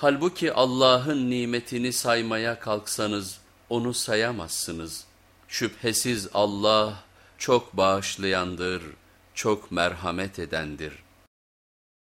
Halbuki Allah'ın nimetini saymaya kalksanız onu sayamazsınız. Şüphesiz Allah çok bağışlayandır, çok merhamet edendir.''